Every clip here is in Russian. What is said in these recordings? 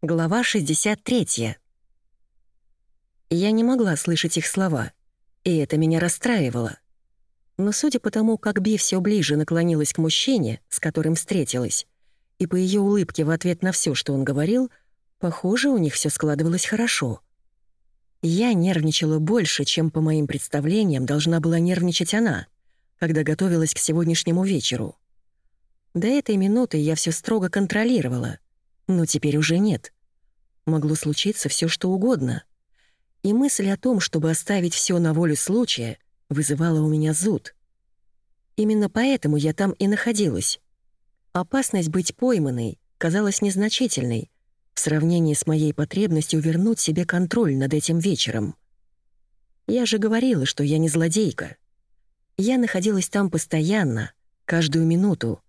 Глава 63. Я не могла слышать их слова, и это меня расстраивало. Но судя по тому, как Би все ближе наклонилась к мужчине, с которым встретилась, и по ее улыбке в ответ на все, что он говорил, похоже, у них все складывалось хорошо. Я нервничала больше, чем по моим представлениям должна была нервничать она, когда готовилась к сегодняшнему вечеру. До этой минуты я все строго контролировала — но теперь уже нет. Могло случиться все, что угодно. И мысль о том, чтобы оставить все на волю случая, вызывала у меня зуд. Именно поэтому я там и находилась. Опасность быть пойманной казалась незначительной в сравнении с моей потребностью вернуть себе контроль над этим вечером. Я же говорила, что я не злодейка. Я находилась там постоянно, каждую минуту,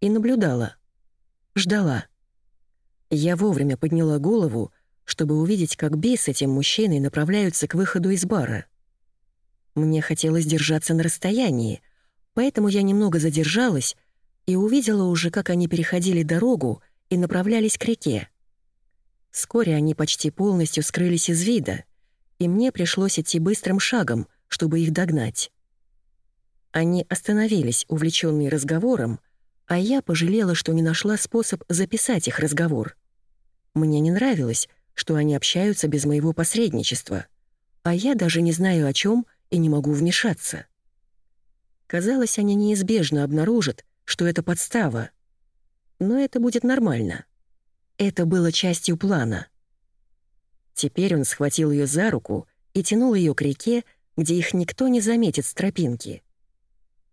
и наблюдала. Ждала. Я вовремя подняла голову, чтобы увидеть, как Би с этим мужчиной направляются к выходу из бара. Мне хотелось держаться на расстоянии, поэтому я немного задержалась и увидела уже, как они переходили дорогу и направлялись к реке. Вскоре они почти полностью скрылись из вида, и мне пришлось идти быстрым шагом, чтобы их догнать. Они остановились, увлеченные разговором, а я пожалела, что не нашла способ записать их разговор. Мне не нравилось, что они общаются без моего посредничества, а я даже не знаю о чем и не могу вмешаться. Казалось, они неизбежно обнаружат, что это подстава. Но это будет нормально. Это было частью плана. Теперь он схватил ее за руку и тянул ее к реке, где их никто не заметит с тропинки.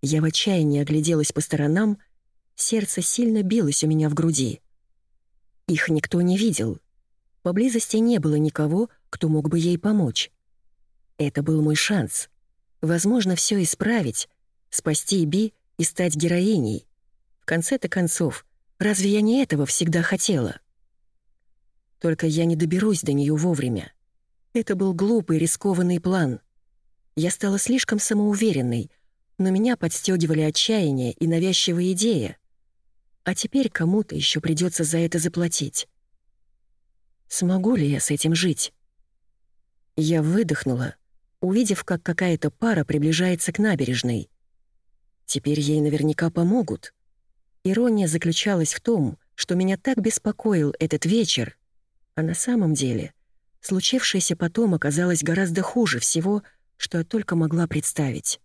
Я в отчаянии огляделась по сторонам Сердце сильно билось у меня в груди. Их никто не видел. Поблизости не было никого, кто мог бы ей помочь. Это был мой шанс. Возможно, все исправить, спасти Би и стать героиней. В конце-то концов, разве я не этого всегда хотела? Только я не доберусь до нее вовремя. Это был глупый, рискованный план. Я стала слишком самоуверенной, но меня подстегивали отчаяние и навязчивая идея. А теперь кому-то еще придется за это заплатить. Смогу ли я с этим жить? Я выдохнула, увидев, как какая-то пара приближается к набережной. Теперь ей наверняка помогут. Ирония заключалась в том, что меня так беспокоил этот вечер, а на самом деле случившееся потом оказалось гораздо хуже всего, что я только могла представить.